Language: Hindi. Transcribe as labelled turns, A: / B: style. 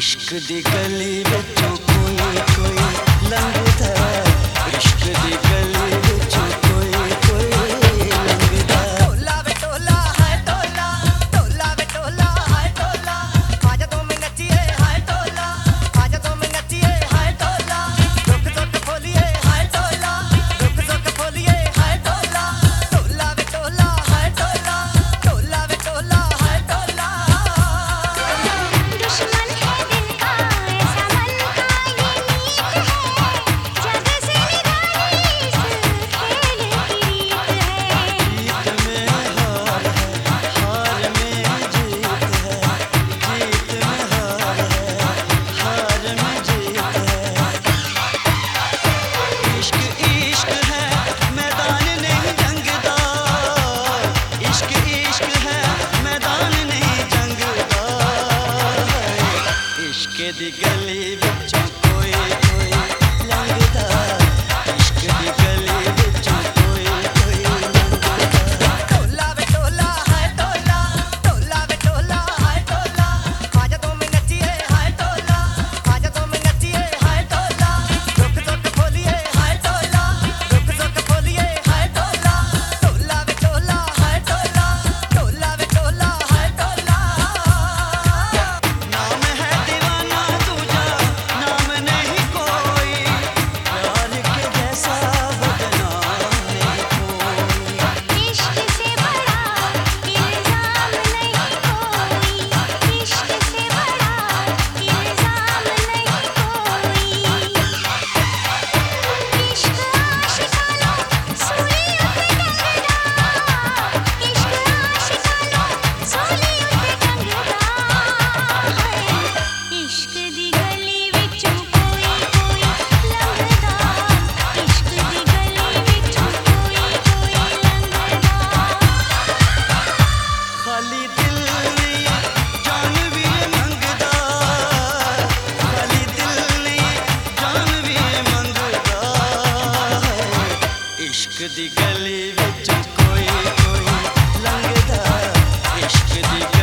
A: इश्क दी गली बिच कोई कोई लंघदा इश्क दी ಎದಿ ಗಲೀ गली कोई कोई लंघदा इश्क दी